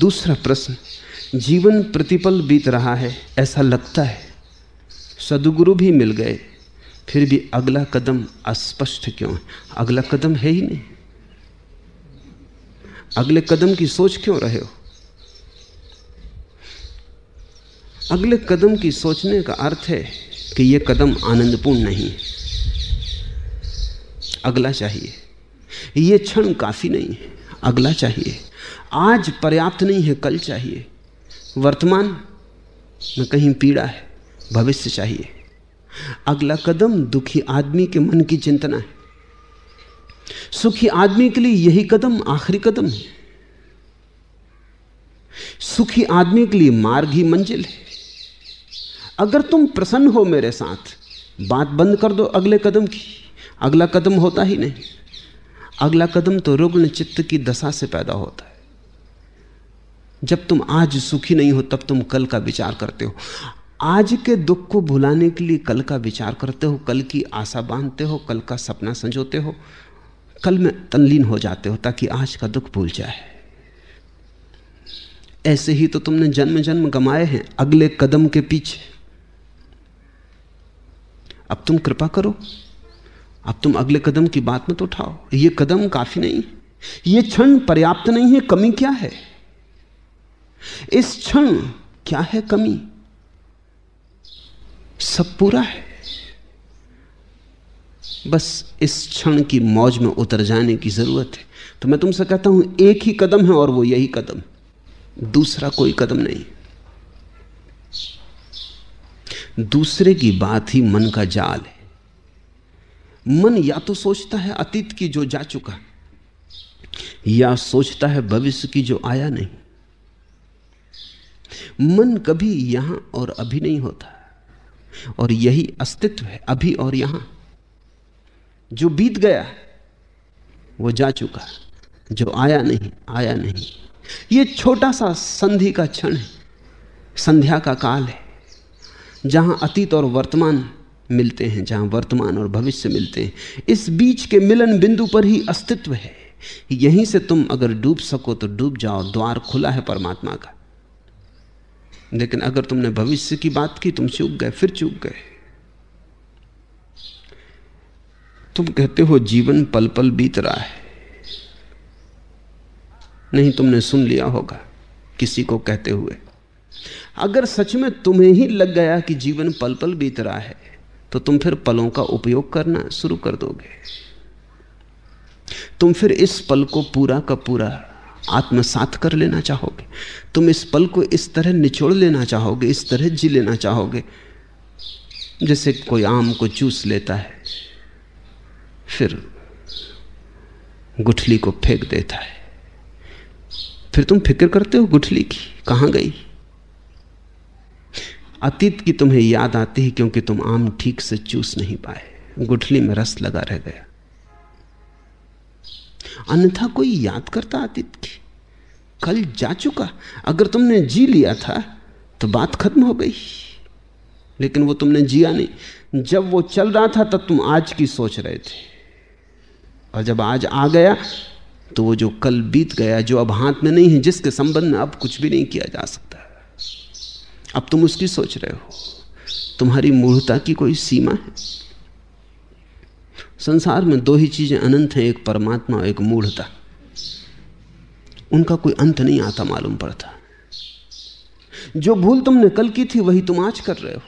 दूसरा प्रश्न, जीवन प्रतिपल बीत रहा है, ऐसा लगता है। सदगुरु भी मिल गए, फिर भी अगला कदम अस्पष्ट क्यों है? अगला कदम है ही नहीं। अगले कदम की सोच क्यों रहे हो? अगले कदम की सोचने का अर्थ है कि यह कदम आनंदपूर्ण नहीं है। अगला चाहिए। यह क्षण काफ़ी नहीं है, अगला चाहिए। आज पर्याप्त नहीं है, कल चाहिए। वर्तमान में कहीं पीड़ा है, भविष्य चाहिए। अगला कदम दुखी आदमी के मन की चिंतना है। सुखी आदमी के लिए यही कदम आखिरी कदम है। सुखी आदमी के लिए मार्ग ही मंजिल है। अगर तुम प्रसन्न हो मेरे साथ, बात बंद कर दो अगले कदम की। अगला कदम होता ही नहीं। अगला कदम तो रुग्ण चित्त की दशा से पैदा होता है। जब तुम आज सुखी नहीं हो, तब तुम कल का विचार करते हो। आज के दुख को भुलाने के लिए कल का विचार करते हो, कल की आशा बांधते हो, कल का सपना संजोते हो, कल में तनलीन हो जाते हो ताकि आज का दुख भूल जाए। ऐसे ही तो तुमने जन्म जन्म गमाए हैं, अगले कदम के पीछे। अब तुम कृपा करो। अब तुम अगले कदम की बात मत उठाओ। ये कदम काफ़ी नहीं, ये क्षण पर्याप्त नहीं है, कमी क्या है? इस क्षण क्या है कमी? सब पूरा है। बस इस क्षण की मौज में उतर जाने की ज़रूरत है। तो मैं तुमसे कहता हूँ, एक ही कदम है और वो यही कदम। दूसरा कोई कदम नहीं। दूसरे की बात ही मन का जाल है। मन या तो सोचता है अतीत की जो जा चुका, या सोचता है भविष्य की जो आया नहीं। मन कभी यहाँ और अभी नहीं होता। और यही अस्तित्व है, अभी और यहाँ। जो बीत गया, वो जा चुका। जो आया नहीं आया नहीं। ये छोटा सा संधि का क्षण है, संध्या का काल है, जहाँ अतीत और वर्तमान मिलते हैं, जहाँ वर्तमान और भविष्य मिलते हैं। इस बीच के मिलन बिंदु पर ही अस्तित्व है। यहीं से तुम अगर डूब सको तो डूब जाओ, द्वार खुला है परमात्मा का। लेकिन अगर तुमने भविष्य की बात की तुम चूक गए, फिर चूक गए। तुम कहते हो, जीवन पल पल बीत रहा है। नहीं, तुमने सुन लिया होगा, किसी को कहते हुए। अगर सच में तुम्हें ही लग गया कि जीवन पल पल बीत रहा है तो तुम फिर पलों का उपयोग करना शुरू कर दोगे। तुम फिर इस पल को पूरा का पूरा आत्मसात कर लेना चाहोगे। तुम इस पल को इस तरह निचोड़ लेना चाहोगे, इस तरह जी लेना चाहोगे, जैसे कोई आम को चूस लेता है, फिर गुठली को फेंक देता है। फिर तुम फ़िक्र करते हो गुठली की, कहाँ गई? अतीत की तुम्हें याद आती है क्योंकि तुम आम ठीक से चूस नहीं पाए। गुठली में रस लगा रह गया। अन्यथा कोई याद करता अतीत की। कल जा चुका। अगर तुमने जी लिया था तो बात खत्म हो गई। लेकिन वो तुमने जिया नहीं। जब वो चल रहा था, तब तुम आज की सोच रहे थे। और जब आज आ गया तो वो जो कल बीत गया, जो अब हाथ में नहीं है, जिसके संबंध में अब कुछ भी नहीं किया जा सकता। अब तुम उसकी सोच रहे हो। तुम्हारी मूर्ता की कोई सीमा है? संसार में दो ही चीज़ें अनंत हैं, एक परमात्मा और एक मूढ़ता। उनका कोई अंत नहीं आता मालूम पड़ता। जो भूल तुमने कल की थी, वही तुम आज कर रहे हो।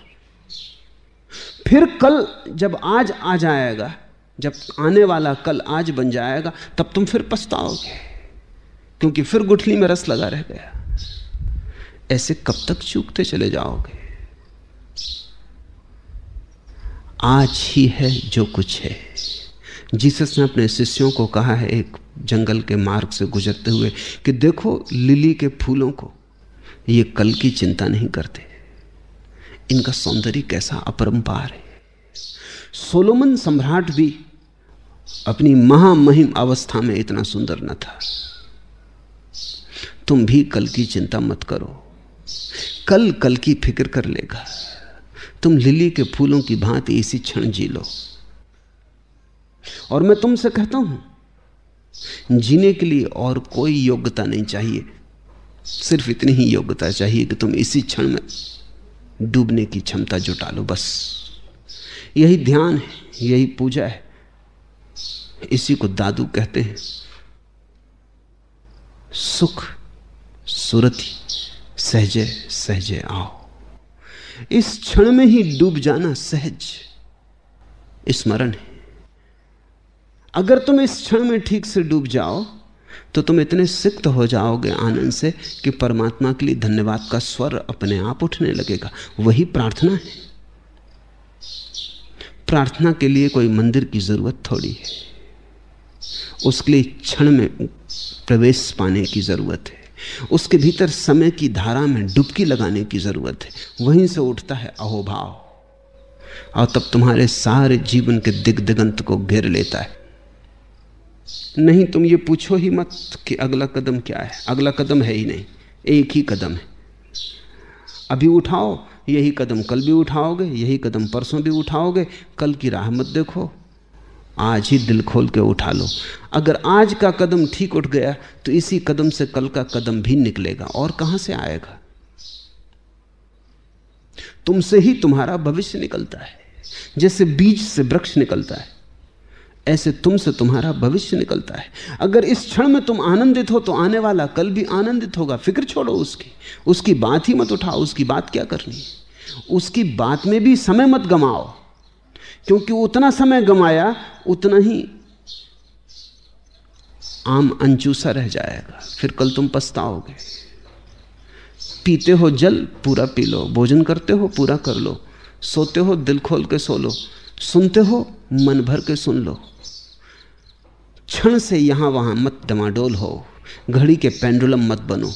फिर कल जब आज आ जाएगा, जब आने वाला कल आज बन जाएगा, तब तुम फिर पछताओगे। क्योंकि फिर गुठली में रस लगा रह गया। ऐसे कब तक चूकते चले जाओगे? आज ही है जो कुछ है। जीसस ने अपने शिष्यों को कहा है एक जंगल के मार्ग से गुजरते हुए कि देखो लिली के फूलों को, ये कल की चिंता नहीं करते। इनका सौंदर्य कैसा अपरंपार है। सोलोमन सम्राट भी अपनी महामहिम अवस्था में इतना सुंदर न था। तुम भी कल की चिंता मत करो। कल कल की फ़िक्र कर लेगा। तुम लिली के फूलों की भांति इसी क्षण जी लो। और मैं तुमसे कहता हूँ, जीने के लिए और कोई योग्यता नहीं चाहिए। सिर्फ़ इतनी ही योग्यता चाहिए कि तुम इसी क्षण में डूबने की क्षमता जुटा लो बस। यही ध्यान है, यही पूजा है। इसी को दादू कहते हैं। सुख, सुरति सहजे सहजे आओ। इस क्षण में ही डूब जाना सहज स्मरण है। अगर तुम इस क्षण में ठीक से डूब जाओ तो तुम इतने सिक्त हो जाओगे आनंद से कि परमात्मा के लिए धन्यवाद का स्वर अपने आप उठने लगेगा। वही प्रार्थना है। प्रार्थना के लिए कोई मंदिर की ज़रूरत थोड़ी है। उसके लिए क्षण में प्रवेश पाने की ज़रूरत है। उसके भीतर समय की धारा में डुबकी लगाने की ज़रूरत है। वहीं से उठता है अहोभाव। और तब तुम्हारे सारे जीवन के दिग्दिगंत को घेर लेता है। नहीं, तुम ये पूछो ही मत कि अगला कदम क्या है। अगला कदम है ही नहीं, एक ही कदम है। अभी उठाओ, यही कदम कल भी उठाओगे, यही कदम परसों भी उठाओगे, कल की राह मत देखो। आज ही दिल खोल के उठा लो। अगर आज का कदम ठीक उठ गया तो इसी कदम से कल का कदम भी निकलेगा और कहाँ से आएगा? तुमसे ही तुम्हारा भविष्य निकलता है, जैसे बीज से वृक्ष निकलता है, ऐसे तुमसे तुम्हारा भविष्य निकलता है। अगर इस क्षण में तुम आनंदित हो तो आने वाला कल भी आनंदित होगा। फ़िक्र छोड़ो उसकी। उसकी बात ही मत उठाओ। उसकी बात क्या करनी उसकी बात में भी समय मत गमाओ। क्योंकि उतना समय गमाया, उतना ही आम अंचूसा रह जाएगा। फिर कल तुम पछताओगे। पीते हो जल, पूरा पी लो। भोजन करते हो, पूरा कर लो। सोते हो, दिल खोल के सो लो। सुनते हो, मन भर के सुन लो। क्षण से यहाँ वहाँ मत डमाडोल हो। घड़ी के पेंडुलम मत बनो।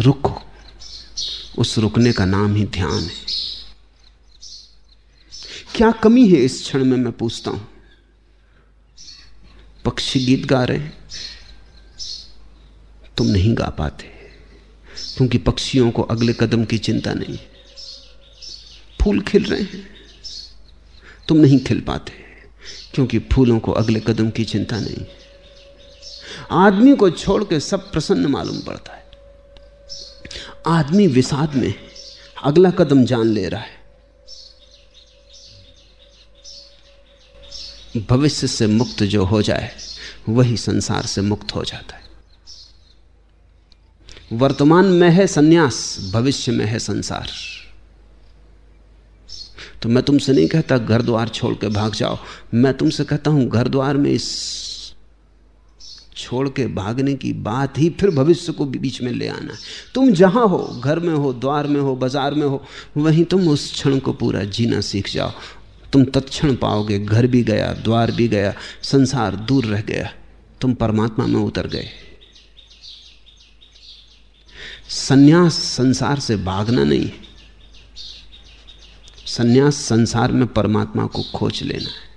रुको। उस रुकने का नाम ही ध्यान है। क्या कमी है इस क्षण में मैं पूछता हूँ? पक्षी गीत गा रहे हैं। तुम नहीं गा पाते, क्योंकि पक्षियों को अगले कदम की चिंता नहीं है। फूल खिल रहे हैं। तुम नहीं खिल पाते, क्योंकि फूलों को अगले कदम की चिंता नहीं आदमी को छोड़ के सब प्रसन्न मालूम पड़ता है। आदमी विषाद में अगला कदम जान ले रहा है। भविष्य से मुक्त जो हो जाए, वही संसार से मुक्त हो जाता है। वर्तमान में है सन्यास, भविष्य में है संसार। तो मैं तुमसे नहीं कहता घर द्वार छोड़ के भाग जाओ। मैं तुमसे कहता हूँ, घर द्वार में इस छोड़ के भागने की बात ही फिर भविष्य को बीच में ले आना तुम जहाँ हो, घर में हो, द्वार में हो, बाज़ार में हो, वहीं तुम उस क्षण को पूरा जीना सीख जाओ। तुम तत्क्षण पाओगे, घर भी गया, द्वार भी गया, संसार दूर रह गया, तुम परमात्मा में उतर गए। सन्यास संसार से भागना नहीं है सन्यास संसार में परमात्मा को खोज लेना है।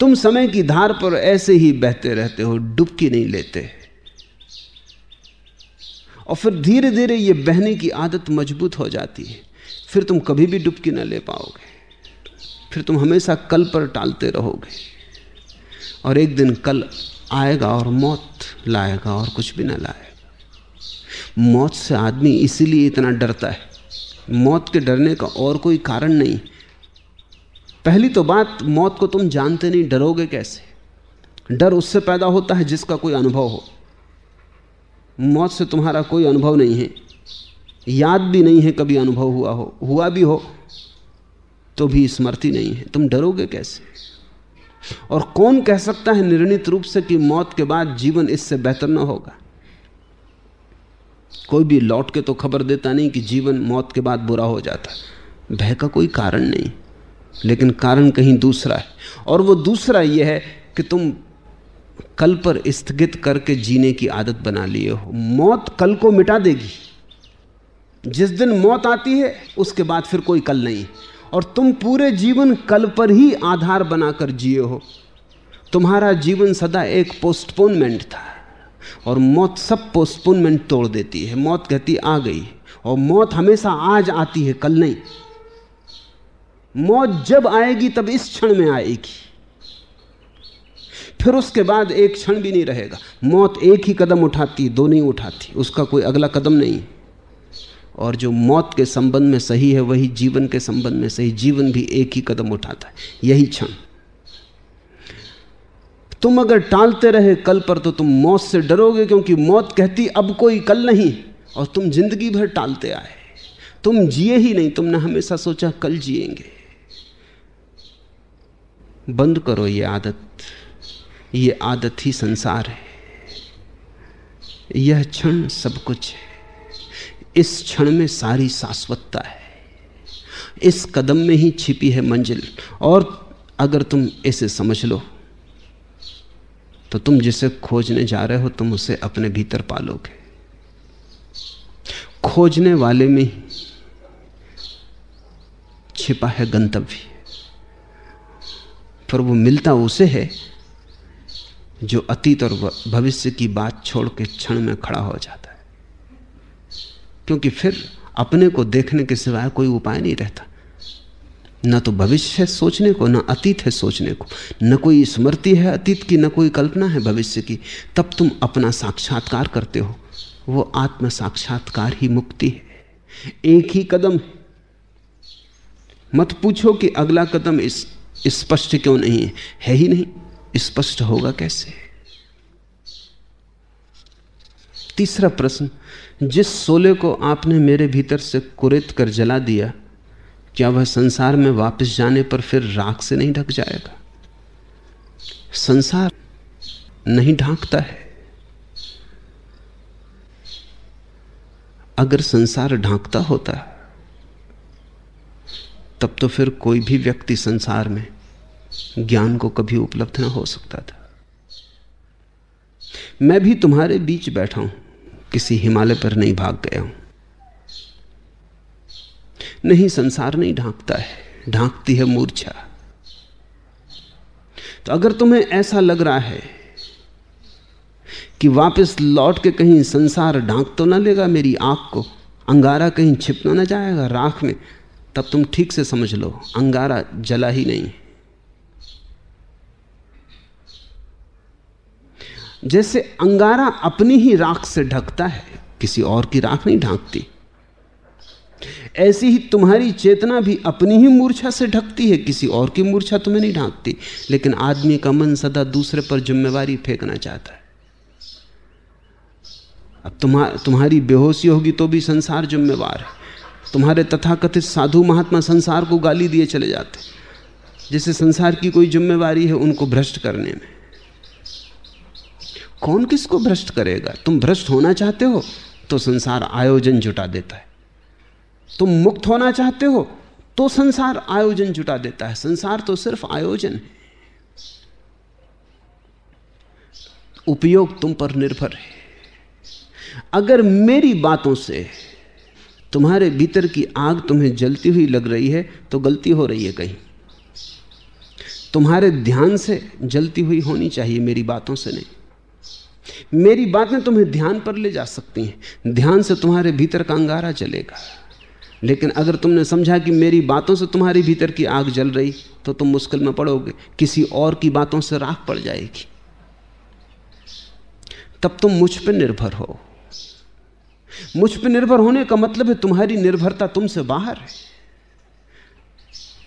तुम समय की धार पर ऐसे ही बहते रहते हो, डुबकी नहीं लेते। और फिर धीरे धीरे ये बहने की आदत मज़बूत हो जाती है। फिर तुम कभी भी डुबकी ना ले पाओगे। फिर तुम हमेशा कल पर टालते रहोगे। और एक दिन कल आएगा और मौत लाएगा और कुछ भी ना लाएगा। मौत से आदमी इसीलिए इतना डरता है। मौत के डरने का और कोई कारण नहीं। पहली तो बात, मौत को तुम जानते नहीं, डरोगे कैसे? डर उससे पैदा होता है जिसका कोई अनुभव हो। मौत से तुम्हारा कोई अनुभव नहीं है। याद भी नहीं है कभी अनुभव हुआ हो, हुआ भी हो तो भी स्मृति नहीं है। तुम डरोगे कैसे? और कौन कह सकता है निर्णित रूप से कि मौत के बाद जीवन इससे बेहतर ना होगा? कोई भी लौट के तो खबर देता नहीं कि जीवन मौत के बाद बुरा हो जाता। भय का कोई कारण नहीं, लेकिन कारण कहीं दूसरा है। और वो दूसरा यह है कि तुम कल पर स्थगित करके जीने की आदत बना लिए हो। मौत कल को मिटा देगी। जिस दिन मौत आती है, उसके बाद फिर कोई कल नहीं। और तुम पूरे जीवन कल पर ही आधार बनाकर जिए हो। तुम्हारा जीवन सदा एक पोस्टपोनमेंट था। और मौत सब पोस्टपोनमेंट तोड़ देती है। मौत कहती आ गई। और मौत हमेशा आज आती है, कल नहीं। मौत जब आएगी, तब इस क्षण में आएगी। फिर उसके बाद एक क्षण भी नहीं रहेगा। मौत एक ही कदम उठाती, दो नहीं उठाती। उसका कोई अगला कदम नहीं। और जो मौत के संबंध में सही है, वही जीवन के संबंध में सही। जीवन भी एक ही कदम उठाता है। यही क्षण। तुम अगर टालते रहे कल पर तो तुम मौत से डरोगे, क्योंकि मौत कहती, अब कोई कल नहीं। और तुम ज़िंदगी भर टालते आए। तुम जिए ही नहीं, तुमने हमेशा सोचा, कल जिएँगे। बंद करो ये आदत। ये आदत ही संसार है। यह क्षण सब कुछ है। इस क्षण में सारी शाश्वतता है। इस कदम में ही छिपी है मंजिल। और अगर तुम इसे समझ लो तो तुम जिसे खोजने जा रहे हो, तुम उसे अपने भीतर पालोगे। खोजने वाले में छिपा है गंतव्य। पर वो मिलता उसे है, जो अतीत और भविष्य की बात छोड़ के क्षण में खड़ा हो जाता है। क्योंकि फिर अपने को देखने के सिवाय कोई उपाय नहीं रहता। न तो भविष्य है सोचने को, न अतीत है सोचने को। न कोई स्मृति है अतीत की, न कोई कल्पना है भविष्य की। तब तुम अपना साक्षात्कार करते हो। वो आत्म साक्षात्कार ही मुक्ति है। एक ही कदम है। मत पूछो कि अगला कदम इस, स्पष्ट क्यों नहीं है। है ही नहीं। स्पष्ट होगा कैसे? तीसरा प्रश्न जिस सोले को आपने मेरे भीतर से कुरेत कर जला दिया, क्या वह संसार में वापस जाने पर फिर राख से नहीं ढक जाएगा? संसार नहीं ढांकता है। अगर संसार ढांकता होता, तब तो फिर कोई भी व्यक्ति संसार में ज्ञान को कभी उपलब्ध ना हो सकता था। मैं भी तुम्हारे बीच बैठा हूँ। किसी हिमालय पर नहीं भाग गया हूँ। नहीं, संसार नहीं ढांकता है। ढांकती है मूर्छा। तो अगर तुम्हें ऐसा लग रहा है कि वापस लौट के कहीं संसार ढांक तो ना लेगा मेरी आँख को, अंगारा कहीं छिपना ना जाएगा राख में, तब तुम ठीक से समझ लो, अंगारा जला ही नहीं। जैसे अंगारा अपनी ही राख से ढकता है, किसी और की राख नहीं ढांकती। ऐसी ही तुम्हारी चेतना भी अपनी ही मूर्छा से ढकती है, किसी और की मूर्छा तुम्हें नहीं ढांकती। लेकिन आदमी का मन सदा दूसरे पर जिम्मेवारी फेंकना चाहता है। अब तुम्हार तुम्हारी बेहोशी होगी तो भी संसार जिम्मेवार है। तुम्हारे तथाकथित साधु महात्मा संसार को गाली दिए चले जाते जैसे संसार की कोई जिम्मेवारी है, उनको भ्रष्ट करने में। कौन किसको भ्रष्ट करेगा? तुम भ्रष्ट होना चाहते हो तो संसार आयोजन जुटा देता है। तुम मुक्त होना चाहते हो तो संसार आयोजन जुटा देता है। संसार तो सिर्फ़ आयोजन है। उपयोग तुम पर निर्भर है। अगर मेरी बातों से तुम्हारे भीतर की आग तुम्हें जलती हुई लग रही है तो गलती हो रही है कहीं। तुम्हारे ध्यान से जलती हुई होनी चाहिए मेरी बातों से नहीं। मेरी बातें तुम्हें ध्यान पर ले जा सकती हैं। ध्यान से तुम्हारे भीतर का अंगारा चलेगा लेकिन अगर तुमने समझा कि मेरी बातों से तुम्हारे भीतर की आग जल रही तो तुम मुश्किल में पड़ोगे। किसी और की बातों से राख पड़ जाएगी। तब तुम मुझ पर निर्भर हो। मुझ पर निर्भर होने का मतलब है तुम्हारी निर्भरता तुमसे बाहर है।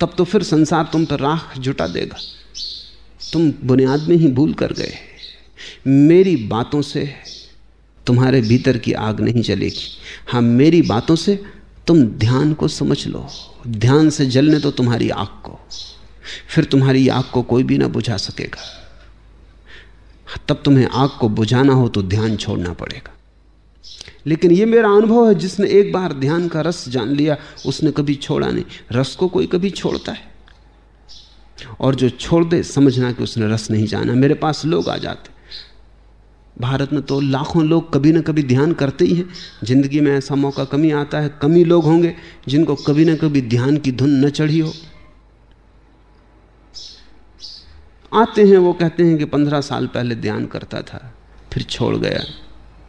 तब तो फिर संसार तुम पर राख जुटा देगा। तुम बुनियाद में ही भूल कर गए। मेरी बातों से तुम्हारे भीतर की आग नहीं जलेगी। हाँ मेरी बातों से तुम ध्यान को समझ लो। ध्यान से जलने तो तुम्हारी आग को। फिर तुम्हारी आग को कोई भी ना बुझा सकेगा। तब तुम्हें आग को बुझाना हो तो ध्यान छोड़ना पड़ेगा। लेकिन यह मेरा अनुभव है, जिसने एक बार ध्यान का रस जान लिया, उसने कभी छोड़ा नहीं। रस को कोई कभी छोड़ता है। और जो छोड़ दे, समझना कि उसने रस नहीं जाना। मेरे पास लोग आ जाते। भारत में तो लाखों लोग कभी ना कभी ध्यान करते ही हैं। ज़िंदगी में ऐसा मौका कमी आता है, कमी लोग होंगे जिनको कभी ना कभी ध्यान की धुन न चढ़ी हो। आते हैं, वो कहते हैं कि पंद्रह साल पहले ध्यान करता था, फिर छोड़ गया,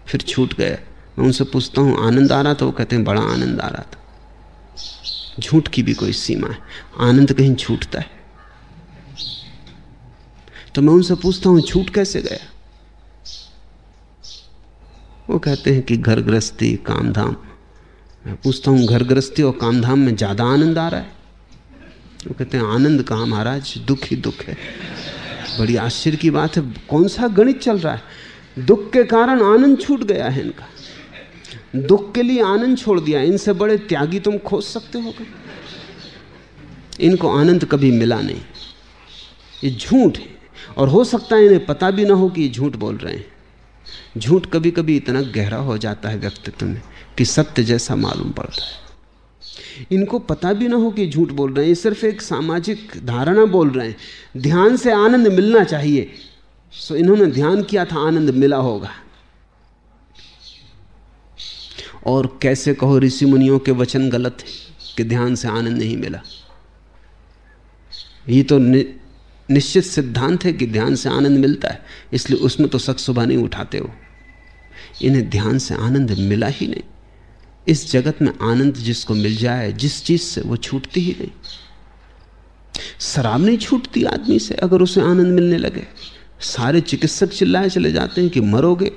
फिर छूट गया। मैं उनसे पूछता हूँ, आनंद आ रहा था? वो कहते हैं, बड़ा आनंद आ रहा था। झूठ की भी कोई सीमा है। आनंद कहीं छूटता है। तो मैं उनसे पूछता हूँ, छूट कैसे गया? वो कहते हैं कि घर गृहस्थी काम धाम मैं पूछता हूँ घर गृहस्थी और काम धाम में ज़्यादा आनंद आ रहा है? वो कहते हैं, आनंद कहाँ महाराज? दुख ही दुख है। बड़ी आश्चर्य की बात है, कौन सा गणित चल रहा है? दुख के कारण आनंद छूट गया है इनका। दुख के लिए आनंद छोड़ दिया, इनसे बड़े त्यागी तुम खोज सकते हो क्या? इनको आनंद कभी मिला नहीं। ये झूठ है, और हो सकता है इन्हें पता भी ना हो कि ये झूठ बोल रहे हैं। झूठ कभी कभी इतना गहरा हो जाता है व्यक्तित्व में कि सत्य जैसा मालूम पड़ता है। इनको पता भी ना हो कि झूठ बोल रहे हैं ये सिर्फ़ एक सामाजिक धारणा बोल रहे हैं। ध्यान से आनंद मिलना चाहिए, सो इन्होंने ध्यान किया था, आनंद मिला होगा। और कैसे कहो ऋषि मुनियों के वचन गलत है कि ध्यान से आनंद नहीं मिला? ये तो निश्चित सिद्धांत है कि ध्यान से आनंद मिलता है, इसलिए उसमें तो सच सुबह नहीं उठाते हो। इन्हें ध्यान से आनंद मिला ही नहीं। इस जगत में आनंद जिसको मिल जाए, जिस चीज़ से, वो छूटती ही नहीं। शराब नहीं छूटती आदमी से, अगर उसे आनंद मिलने लगे। सारे चिकित्सक चिल्लाए चले जाते हैं कि मरोगे।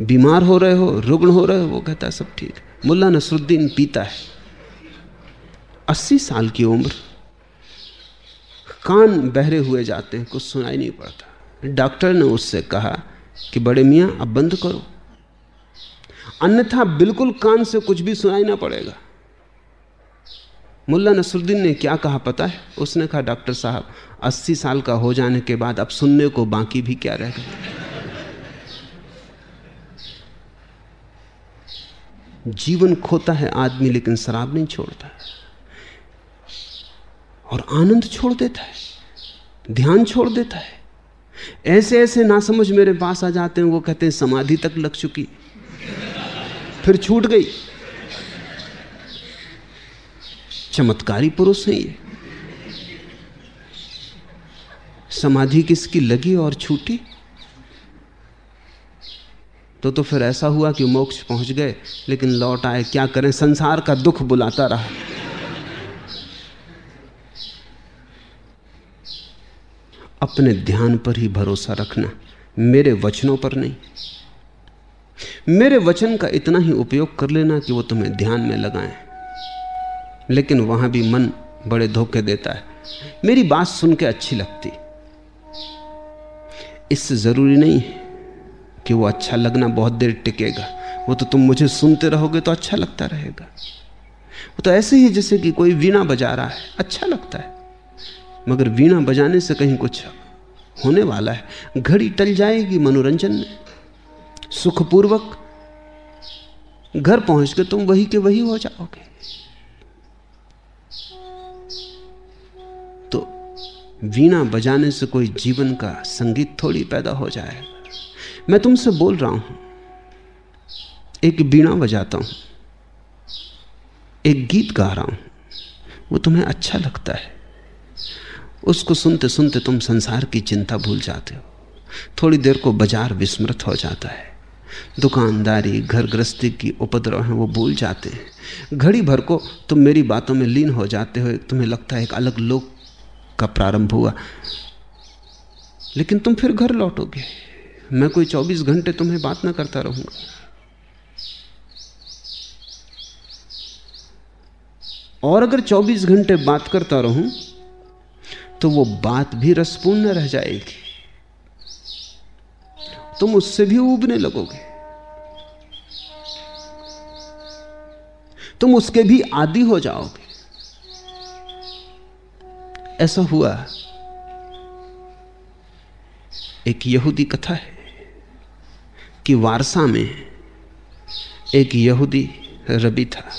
बीमार हो रहे हो, रुग्ण हो रहे हो, वो कहता है, सब ठीक मुल्ला नसरुद्दीन पीता है। अस्सी साल की उम्र कान बहरे हुए जाते हैं, कुछ सुनाई नहीं पड़ता। डॉक्टर ने उससे कहा कि, बड़े मियाँ, अब बंद करो। अन्यथा बिल्कुल कान से कुछ भी सुनाई ना पड़ेगा। मुल्ला नसरुद्दीन ने क्या कहा पता है? उसने कहा, डॉक्टर साहब, अस्सी साल का हो जाने के बाद अब सुनने को बाकी भी क्या रह गया? जीवन खोता है आदमी, लेकिन शराब नहीं छोड़ता। और आनंद छोड़ देता है। ध्यान छोड़ देता है। ऐसे ऐसे ना समझ मेरे पास आ जाते हैं, वो कहते हैं, समाधि तक लग चुकी। फिर छूट गई। चमत्कारी पुरुष है ये। समाधि किसकी लगी और छूटी? तो तो फिर ऐसा हुआ कि मोक्ष पहुँच गए, लेकिन लौट आए, क्या करें? संसार का दुख बुलाता रहा। अपने ध्यान पर ही भरोसा रखना मेरे वचनों पर नहीं। मेरे वचन का इतना ही उपयोग कर लेना कि वो तुम्हें ध्यान में लगाएँ। लेकिन वहाँ भी मन बड़े धोखे देता है। मेरी बात सुन के अच्छी लगती। इससे ज़रूरी नहीं है कि वो अच्छा लगना बहुत देर टिकेगा। वो तो तुम मुझे सुनते रहोगे तो अच्छा लगता रहेगा। वो तो ऐसे ही जैसे कि कोई वीणा बजा रहा है अच्छा लगता है। मगर वीणा बजाने से कहीं कुछ होने वाला है। घड़ी टल जाएगी मनोरंजन में। सुखपूर्वक घर पहुँच के तुम वही के वही हो जाओगे। तो वीणा बजाने से कोई जीवन का संगीत थोड़ी पैदा हो जाएगा मैं तुमसे बोल रहा हूँ, एक वीणा बजाता हूँ, एक गीत गा रहा हूँ, वो तुम्हें अच्छा लगता है। उसको सुनते सुनते तुम संसार की चिंता भूल जाते हो। थोड़ी देर को बाज़ार विस्मृत हो जाता है। दुकानदारी घर गृहस्थी की उपद्रव है वो भूल जाते हैं। घड़ी भर को तुम मेरी बातों में लीन हो जाते हो। तुम्हें लगता है एक अलग लोक का प्रारंभ हुआ। लेकिन तुम फिर घर लौटोगे। मैं कोई 24 घंटे तुम्हें बात ना करता रहूँगा। और अगर 24 घंटे बात करता रहूँ तो वो बात भी रसपूर्ण रह जाएगी। तुम उससे भी उबने लगोगे। तुम उसके भी आदि हो जाओगे। ऐसा हुआ। एक यहूदी कथा है कि वारसा में एक यहूदी रबी था।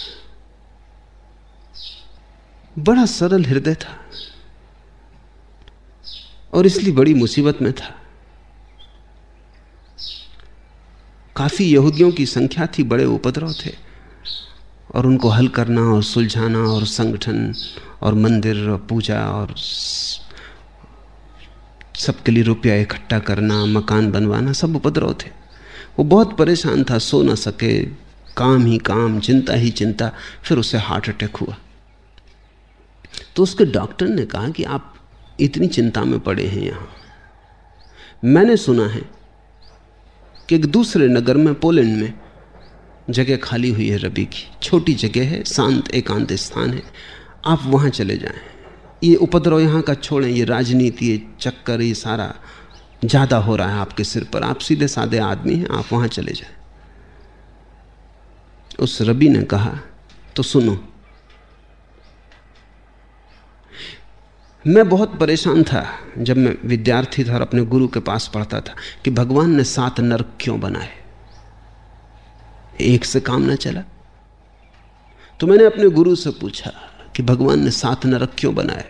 बड़ा सरल हृदय था। और इसलिए बड़ी मुसीबत में था। काफ़ी यहूदियों की संख्या थी, बड़े उपद्रव थे। और उनको हल करना और सुलझाना और संगठन और मंदिर और पूजा और सबके लिए रुपया इकट्ठा करना, मकान बनवाना, सब उपद्रव थे। वो बहुत परेशान था, सो ना सके, काम ही काम, चिंता ही चिंता, फिर उसे हार्ट अटैक हुआ। तो उसके डॉक्टर ने कहा कि आप इतनी चिंता में पड़े हैं यहाँ। मैंने सुना है कि एक दूसरे नगर में, पोलैंड में जगह खाली हुई है रबी की। छोटी जगह है, शांत, एकांत स्थान है। आप वहाँ चले जाएँ। ये उपद्रव यहाँ का छोड़ें, ये राजनीति, ये चक्कर, ये सारा ज़्यादा हो रहा है आपके सिर पर। आप सीधे साधे आदमी हैं, आप वहाँ चले जाएँ। उस रबी ने कहा तो सुनो मैं बहुत परेशान था जब मैं विद्यार्थी था और अपने गुरु के पास पढ़ता था कि भगवान ने सात नरक क्यों बनाए। एक से काम ना चला। तो मैंने अपने गुरु से पूछा कि भगवान ने सात नरक क्यों बनाए?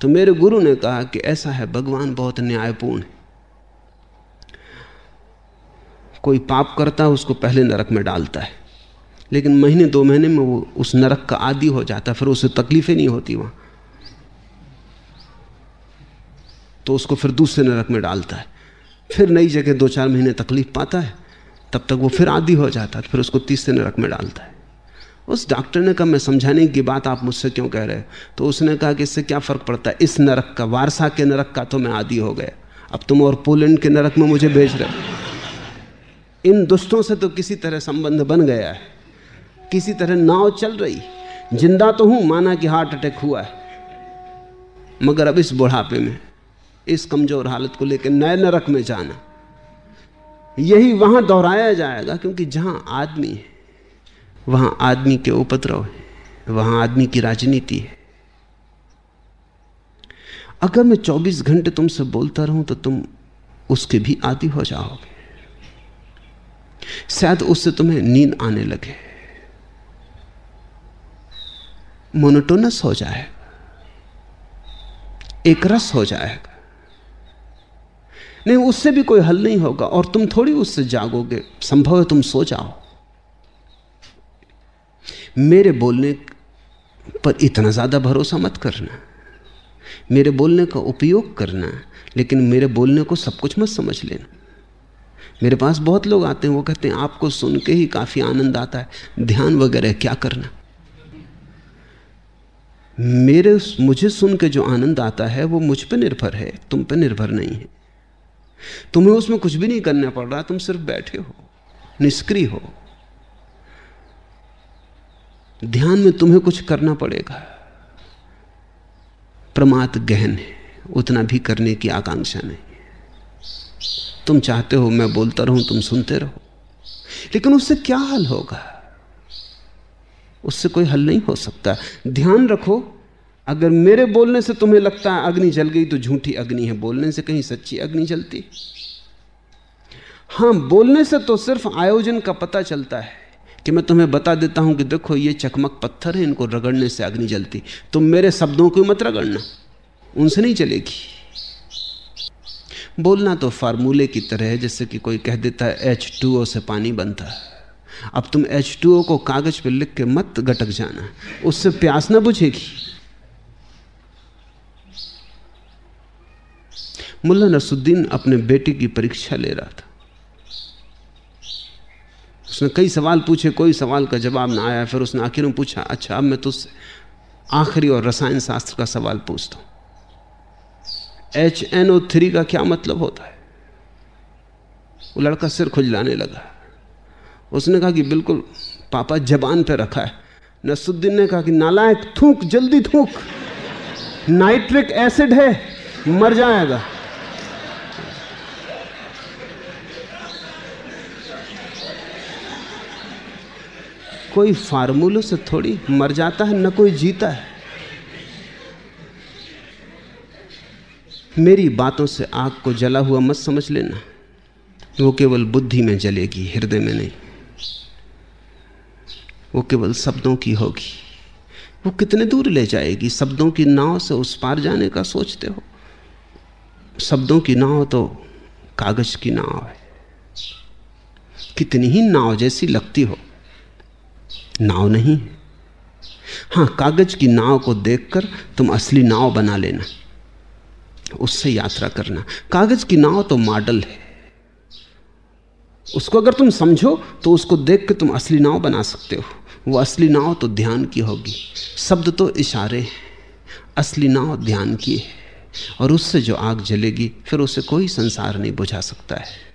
तो मेरे गुरु ने कहा कि ऐसा है, भगवान बहुत न्यायपूर्ण है। कोई पाप करता है, उसको पहले नरक में डालता है। लेकिन महीने, दो महीने में वो उस नरक का आदि हो जाता है, फिर उसे तकलीफें नहीं होती वहाँ। तो उसको फिर दूसरे नरक में डालता है। फिर नई जगह दो चार महीने तकलीफ़ पाता है। तब तक वो फिर आदि हो जाता है, फिर उसको तीसरे नरक में डालता है। उस डॉक्टर ने कहा, मैं समझाने की बात आप मुझसे क्यों कह रहे हो? तो उसने कहा कि इससे क्या फ़र्क पड़ता है? इस नरक का, वारसा के नरक का तो मैं आदि हो गया। अब तुम और पोलैंड के नरक में मुझे भेज रहे हो। इन दुष्टों से तो किसी तरह संबंध बन गया है। किसी तरह नाव चल रही। ज़िंदा तो हूँ, माना कि हार्ट अटैक हुआ है। मगर अब इस बुढ़ापे में इस कमज़ोर हालत को लेकर नए नरक में जाना। यही वहाँ दोहराया जाएगा क्योंकि जहाँ आदमी है, वहाँ आदमी के उपद्रव है, वहाँ आदमी की राजनीति है। अगर मैं 24 घंटे तुमसे बोलता रहूँ तो तुम उसके भी आदि हो जाओगे। शायद उससे तुम्हें नींद आने लगे। मोनोटोनस हो जाएगा। एक रस हो जाएगा। नहीं, उससे भी कोई हल नहीं होगा। और तुम थोड़ी उससे जागोगे। संभव है तुम सो जाओ। मेरे बोलने पर इतना ज़्यादा भरोसा मत करना। मेरे बोलने का उपयोग करना। लेकिन मेरे बोलने को सब कुछ मत समझ लेना। मेरे पास बहुत लोग आते हैं, वो कहते हैं, आपको सुन के ही काफ़ी आनंद आता है। ध्यान वगैरह क्या करना? मेरे, मुझे सुन के जो आनंद आता है, वो मुझ पर निर्भर है, तुम पर निर्भर नहीं है। तुम्हें उसमें कुछ भी नहीं करना पड़ रहा, तुम सिर्फ़ बैठे हो, निष्क्रिय हो। ध्यान में तुम्हें कुछ करना पड़ेगा। प्रमाद गहन है, उतना भी करने की आकांक्षा नहीं। तुम चाहते हो, मैं बोलता रहूँ, तुम सुनते रहो। लेकिन उससे क्या हल होगा? उससे कोई हल नहीं हो सकता। ध्यान रखो अगर मेरे बोलने से तुम्हें लगता है अग्नि जल गई तो झूठी अग्नि है। बोलने से कहीं सच्ची अग्नि जलती? हाँ, बोलने से तो सिर्फ़ आयोजन का पता चलता है कि मैं तुम्हें बता देता हूँ कि देखो, ये चकमक पत्थर है, इनको रगड़ने से अग्नि जलती। तुम मेरे शब्दों को मत रगड़ना, उनसे नहीं चलेगी। बोलना तो फार्मूले की तरह है, जैसे कि कोई कह देता है एच टू ओ से पानी बनता है। अब तुम एच टू ओ को कागज़ पर लिख के मत गटक जाना, उससे प्यास ना बुझेगी। मुल्ला नसुद्दीन अपने बेटे की परीक्षा ले रहा था। उसने कई सवाल पूछे, कोई सवाल का जवाब ना आया। फिर उसने आखिर में पूछा अच्छा अब मैं तुझसे आखिरी और रसायन शास्त्र का सवाल पूछता हूँ। एच एन ओ थ्री का क्या मतलब होता है? वो लड़का सिर खुजलाने लगा। उसने कहा कि बिल्कुल, पापा जबान पे रखा है। नसुद्दीन ने कहा कि नालायक, थूक, जल्दी थूक। नाइट्रिक एसिड है, मर जाएगा। कोई फार्मूलों से थोड़ी मर जाता है, न कोई जीता है। मेरी बातों से आग को जला हुआ मत समझ लेना। वो केवल बुद्धि में जलेगी, हृदय में नहीं। वो केवल शब्दों की होगी। वो कितने दूर ले जाएगी? शब्दों की नाव से उस पार जाने का सोचते हो? शब्दों की नाव तो कागज़ की नाव है। कितनी ही नाव जैसी लगती हो। नाव नहीं हाँ। कागज़ की नाव को देखकर तुम असली नाव बना लेना, उससे यात्रा करना। कागज़ की नाव तो मॉडल है। उसको अगर तुम समझो तो उसको देख के तुम असली नाव बना सकते हो। वो असली नाव तो ध्यान की होगी। शब्द तो इशारे हैं। असली नाव ध्यान की है। और उससे जो आग जलेगी, फिर उसे कोई संसार नहीं बुझा सकता है।